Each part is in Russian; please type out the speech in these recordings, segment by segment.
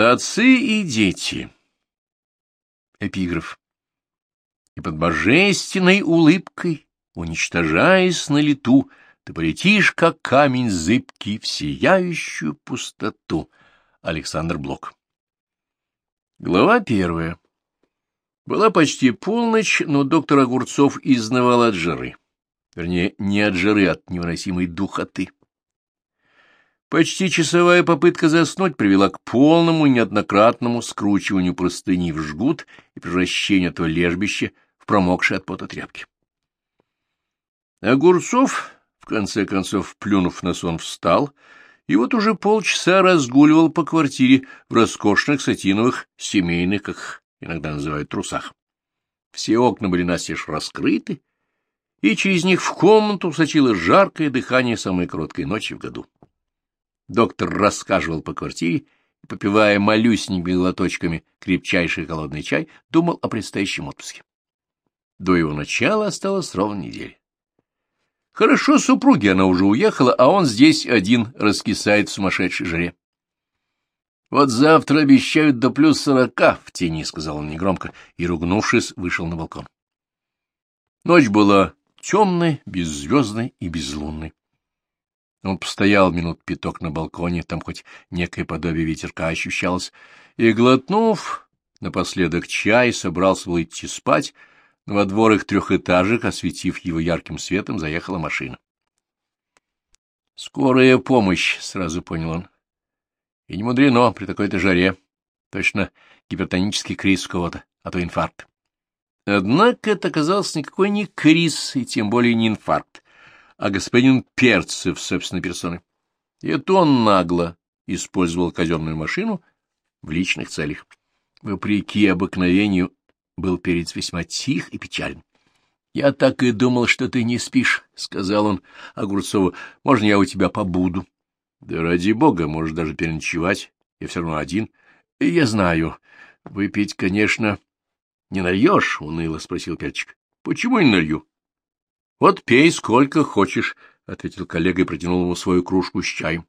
Отцы и дети. Эпиграф. И под божественной улыбкой, уничтожаясь на лету, ты полетишь, как камень зыбкий, в сияющую пустоту. Александр Блок. Глава первая. Была почти полночь, но доктор Огурцов изнывал от жары. Вернее, не от жары, а от невыносимой духоты. Почти часовая попытка заснуть привела к полному неоднократному скручиванию простыни в жгут и превращению этого лежбища в промокшие от пота тряпки. Огурцов, в конце концов, плюнув на сон, встал и вот уже полчаса разгуливал по квартире в роскошных сатиновых семейных, как иногда называют, трусах. Все окна были настежь раскрыты, и через них в комнату сочило жаркое дыхание самой короткой ночи в году. Доктор рассказывал по квартире попивая малюсенькими глоточками крепчайший холодный чай, думал о предстоящем отпуске. До его начала осталось ровно неделя. Хорошо супруги, она уже уехала, а он здесь один раскисает в сумасшедшей жаре. — Вот завтра обещают до плюс сорока в тени, — сказал он негромко, и, ругнувшись, вышел на балкон. Ночь была темной, беззвездной и безлунной. Он постоял минут пяток на балконе, там хоть некое подобие ветерка ощущалось, и, глотнув напоследок чай, собрался выйти спать, но во двор их трехэтажек, осветив его ярким светом, заехала машина. «Скорая помощь», — сразу понял он. И не мудрено при такой-то жаре. Точно гипертонический криз кого-то, а то инфаркт. Однако это оказался никакой не криз, и тем более не инфаркт а господин Перцев собственной персоной. И это он нагло использовал казенную машину в личных целях. Вопреки обыкновению был перец весьма тих и печален. — Я так и думал, что ты не спишь, — сказал он Огурцову. — Можно я у тебя побуду? — Да ради бога, можешь даже переночевать. Я все равно один. — Я знаю. Выпить, конечно, не нальешь, — уныло спросил Перчик. — Почему не налью? — Вот пей сколько хочешь, — ответил коллега и протянул ему свою кружку с чаем.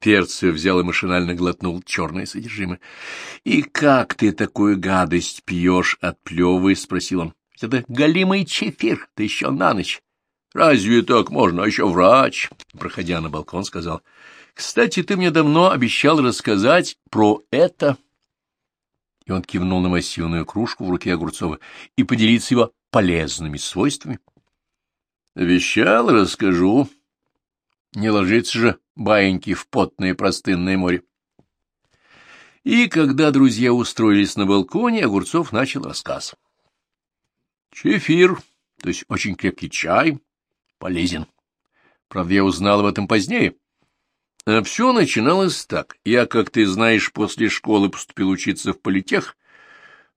Перцию взял и машинально глотнул черное содержимое. — И как ты такую гадость пьешь, отплевывай? — спросил он. — Это голимый чефир, ты еще на ночь. — Разве так можно? А еще врач, проходя на балкон, сказал. — Кстати, ты мне давно обещал рассказать про это. И он кивнул на массивную кружку в руке Огурцова и поделиться его полезными свойствами. Вещал, расскажу. Не ложится же баиньки в потное простынное море. И когда друзья устроились на балконе, Огурцов начал рассказ. Чефир, то есть очень крепкий чай, полезен. Правда, я узнал об этом позднее. А все начиналось так. Я, как ты знаешь, после школы поступил учиться в политех,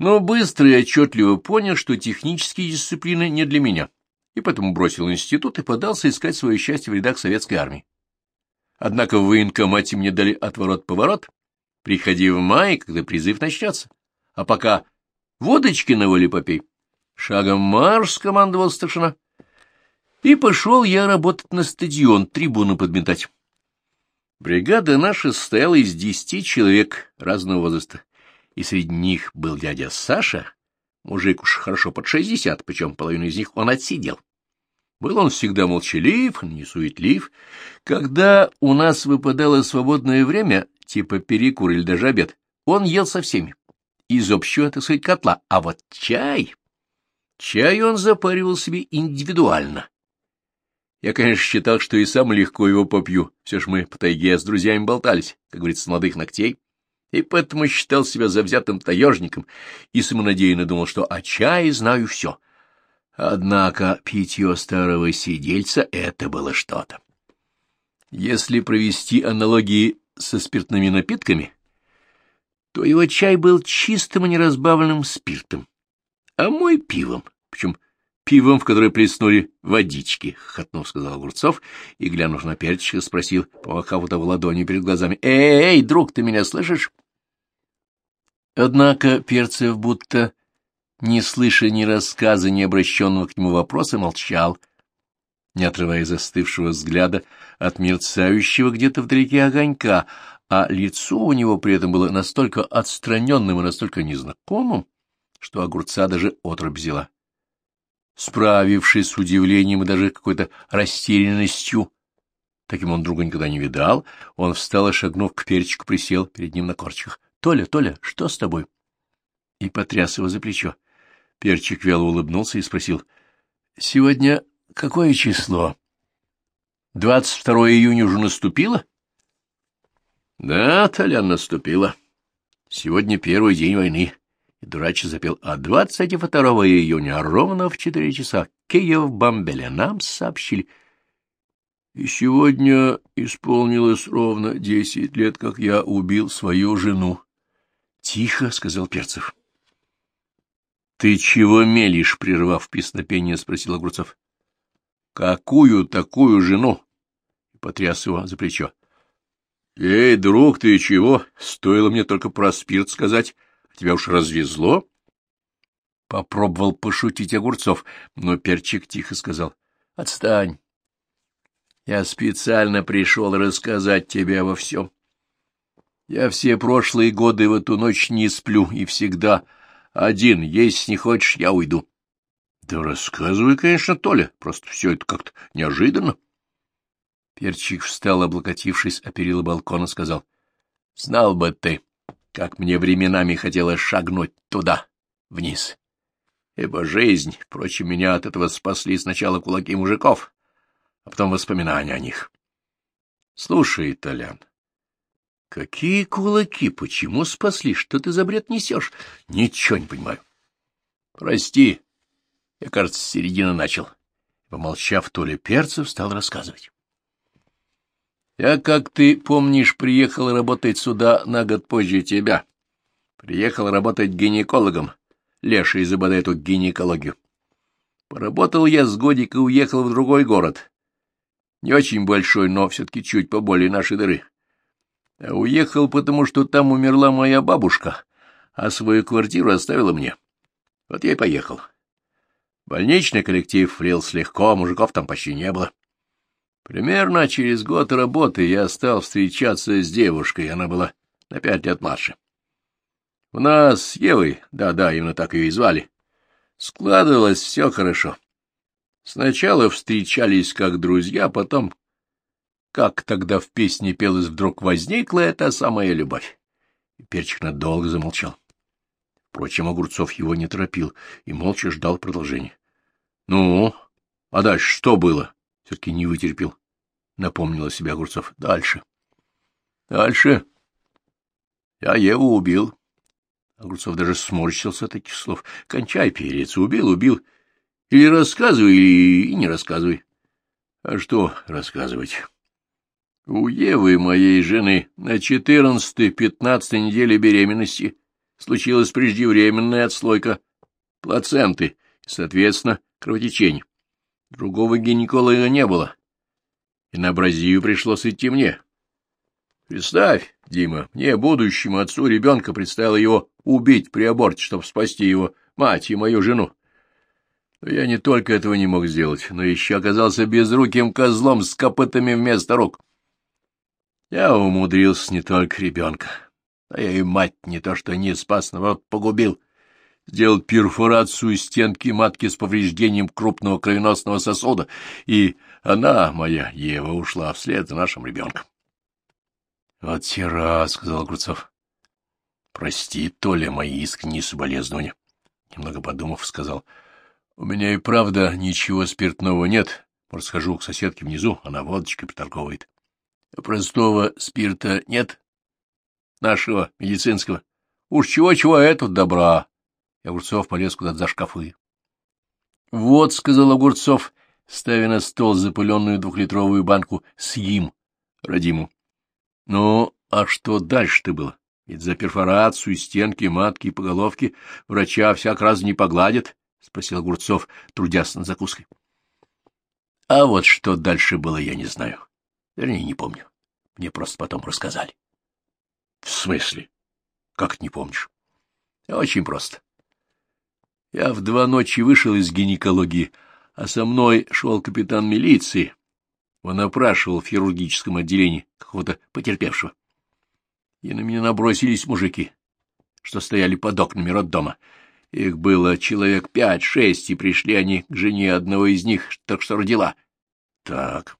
но быстро и отчетливо понял, что технические дисциплины не для меня, и поэтому бросил институт и подался искать свое счастье в рядах советской армии. Однако в военкомате мне дали отворот-поворот. Приходи в мае, когда призыв начнется. А пока водочки на воле попей. Шагом марш, — командовал старшина. И пошел я работать на стадион, трибуну подметать. Бригада наша состояла из десяти человек разного возраста и среди них был дядя Саша, мужик уж хорошо под шестьдесят, причем половину из них он отсидел. Был он всегда молчалив, не суетлив. Когда у нас выпадало свободное время, типа перекур или даже обед, он ел со всеми. Из общего, так сказать, котла. А вот чай... Чай он запаривал себе индивидуально. Я, конечно, считал, что и сам легко его попью. Все ж мы по тайге с друзьями болтались, как говорится, с молодых ногтей и поэтому считал себя завзятым таежником и самонадеянно думал, что о чае знаю все. Однако питье старого сидельца — это было что-то. Если провести аналогии со спиртными напитками, то его чай был чистым и неразбавленным спиртом, а мой — пивом, причем пивом, в которое плеснули водички, — хотнув сказал Огурцов, и, глянув на перчика, спросил, помахав того ладонью перед глазами, — Эй, друг, ты меня слышишь? Однако Перцев, будто не слыша ни рассказа, ни обращенного к нему вопроса, молчал, не отрывая застывшего взгляда от мерцающего где-то вдалеке огонька, а лицо у него при этом было настолько отстраненным и настолько незнакомым, что огурца даже отрубь взяла. Справившись с удивлением и даже какой-то растерянностью, таким он друга никогда не видал, он встал и, шагнув к перчику, присел перед ним на корчиках. — Толя, Толя, что с тобой? И потряс его за плечо. Перчик вяло улыбнулся и спросил. — Сегодня какое число? — Двадцать второе июня уже наступило? — Да, Толян, наступило. Сегодня первый день войны. И дурачий запел. А двадцать второго июня ровно в четыре часа Киев-Бомбеле нам сообщили. И сегодня исполнилось ровно десять лет, как я убил свою жену. — Тихо, — сказал Перцев. — ты чего мелешь, прервав песнопение, спросил Огурцов. — Какую такую жену? — потряс его за плечо. — Эй, друг, ты чего? Стоило мне только про спирт сказать, тебя уж развезло? Попробовал пошутить Огурцов, но Перчик тихо сказал. — Отстань. Я специально пришел рассказать тебе обо всем. Я все прошлые годы в эту ночь не сплю и всегда один, если не хочешь, я уйду. — Да рассказывай, конечно, Толя, просто все это как-то неожиданно. Перчик встал, облокотившись о перила балкона, сказал. — Знал бы ты, как мне временами хотелось шагнуть туда, вниз. Ибо жизнь, впрочем, меня от этого спасли сначала кулаки мужиков, а потом воспоминания о них. Слушай, Толян, Какие кулаки? Почему спасли? Что ты за бред несешь? Ничего не понимаю. Прости, я, кажется, с середины начал. Помолчав, Толя Перцев стал рассказывать. Я, как ты помнишь, приехал работать сюда на год позже тебя. Приехал работать гинекологом. Леша изобода эту гинекологию. Поработал я с годика и уехал в другой город. Не очень большой, но все-таки чуть поболее нашей дыры. Уехал, потому что там умерла моя бабушка, а свою квартиру оставила мне. Вот я и поехал. Больничный коллектив влился легко, мужиков там почти не было. Примерно через год работы я стал встречаться с девушкой, она была на пять лет младше. У нас с Евой, да-да, именно так ее и звали, складывалось все хорошо. Сначала встречались как друзья, потом как тогда в песне пелось, вдруг возникла эта самая любовь. И Перчик надолго замолчал. Впрочем, Огурцов его не торопил и молча ждал продолжения. — Ну, а дальше что было? — все-таки не вытерпел. Напомнила себя Огурцов. — Дальше. — Дальше. Я Еву убил. Огурцов даже сморщился от таких слов. — Кончай перец. Убил, убил. Или рассказывай, или не рассказывай. — А что рассказывать? У Евы, моей жены, на четырнадцатой-пятнадцатой неделе беременности случилась преждевременная отслойка плаценты соответственно, кровотечение. Другого гинеколога не было, и на абразию пришлось идти мне. Представь, Дима, мне, будущему отцу ребенка, предстояло его убить при аборте, чтобы спасти его мать и мою жену. Но я не только этого не мог сделать, но еще оказался безруким козлом с копытами вместо рук. Я умудрился не только ребенка, а я и мать не то что не спас, но вот погубил. Сделал перфорацию стенки матки с повреждением крупного кровеносного сосуда, и она, моя Ева, ушла вслед за нашим ребенком. — Вот тира, — сказал Огурцов. — Прости, Толя, мои искренние соболезнования. Немного подумав, сказал. — У меня и правда ничего спиртного нет. Может, схожу к соседке внизу, она водочкой приторговывает. Простого спирта нет? Нашего, медицинского. Уж чего-чего, а этот добра. И Огурцов полез куда-то за шкафы. — Вот, — сказал Огурцов, ставя на стол запыленную двухлитровую банку с им, родиму. — Ну, а что дальше-то было? Ведь за перфорацию стенки, матки и поголовки врача всяк раз не погладят, — спросил Огурцов, трудясь над закуской. — А вот что дальше было, я не знаю. Вернее, не помню. Мне просто потом рассказали. — В смысле? Как не помнишь? — Очень просто. Я в два ночи вышел из гинекологии, а со мной шел капитан милиции. Он опрашивал в хирургическом отделении какого-то потерпевшего. и на меня набросились мужики, что стояли под окнами роддома. Их было человек пять-шесть, и пришли они к жене одного из них, так что родила. — Так. —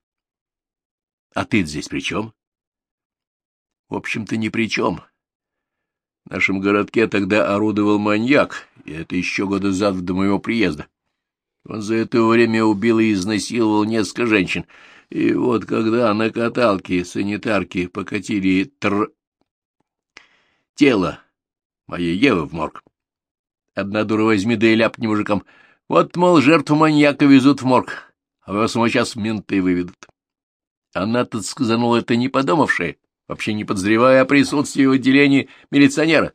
А ты здесь при чем? — В общем-то, ни при чем. В нашем городке тогда орудовал маньяк, и это еще года за до моего приезда. Он за это время убил и изнасиловал несколько женщин. И вот когда на каталке санитарки покатили тр... тело моей Евы в морг, одна дура возьми да и ляпни мужикам. Вот, мол, жертву маньяка везут в морг, а самого сейчас менты выведут. Она-то сказанула это не подумавшая, вообще не подозревая о присутствии в отделении милиционера.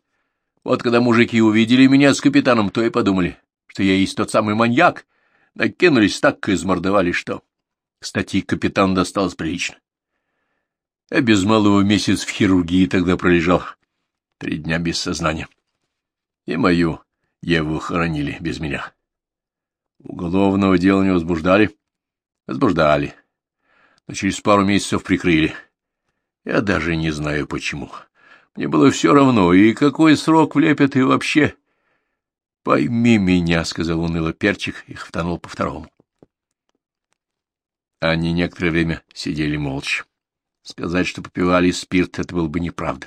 Вот когда мужики увидели меня с капитаном, то и подумали, что я есть тот самый маньяк, накинулись так и измордовали, что... Кстати, капитан досталось прилично. Я без малого месяц в хирургии тогда пролежал, три дня без сознания. И мою Еву хоронили без меня. Уголовного дела не возбуждали? Возбуждали. Но через пару месяцев прикрыли. Я даже не знаю, почему. Мне было все равно, и какой срок влепят, и вообще... — Пойми меня, — сказал уныло перчик и хватанул по второму. Они некоторое время сидели молча. Сказать, что попивали спирт, это было бы неправда.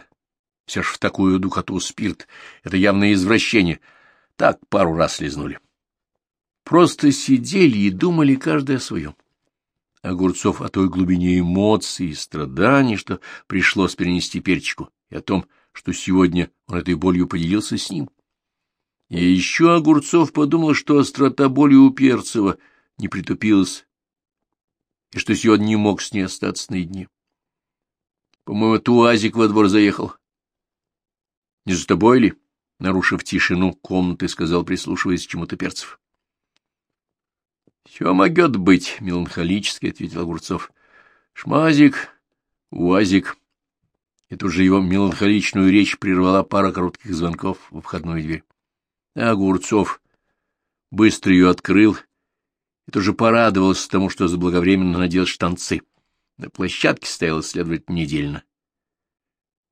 Все ж в такую духоту спирт — это явное извращение. Так пару раз лизнули. Просто сидели и думали каждый о своем. Огурцов о той глубине эмоций и страданий, что пришлось перенести перчику, и о том, что сегодня он этой болью поделился с ним. И еще Огурцов подумал, что острота боли у Перцева не притупилась, и что сегодня не мог с ней остаться наедине. По-моему, Туазик во двор заехал. — Не за тобой ли? — нарушив тишину комнаты, сказал, прислушиваясь к чему-то Перцев. — Все могет быть, — меланхолически ответил Огурцов. — Шмазик, Уазик. И тут же его меланхоличную речь прервала пара коротких звонков в входную дверь. А Огурцов быстро ее открыл и тоже порадовался тому, что заблаговременно надел штанцы. На площадке стояла, следовать недельно.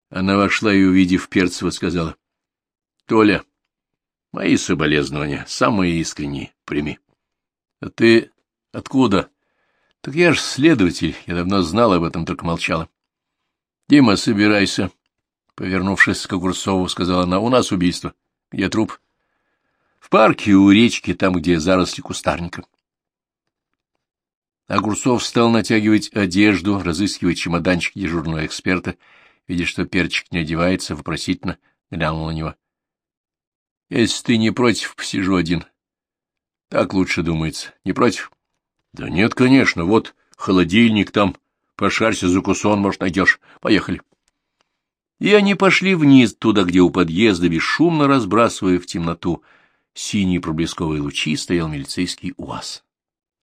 Она вошла и, увидев Перцева, сказала, — Толя, мои соболезнования, самые искренние, прими. — А ты откуда? — Так я ж следователь, я давно знала об этом, только молчала. — Дима, собирайся. Повернувшись к Огурцову, сказала она, — у нас убийство. Где труп? — в парке у речки, там, где заросли кустарника. Огурцов стал натягивать одежду, разыскивать чемоданчик дежурного эксперта, видя, что перчик не одевается, вопросительно глянул на него. — Если ты не против, посижу один. — Так лучше думается. Не против? — Да нет, конечно. Вот холодильник там. Пошарься за кусон, может, найдешь. Поехали. И они пошли вниз, туда, где у подъезда, бесшумно разбрасывая в темноту синие проблесковые лучи, стоял милицейский УАЗ.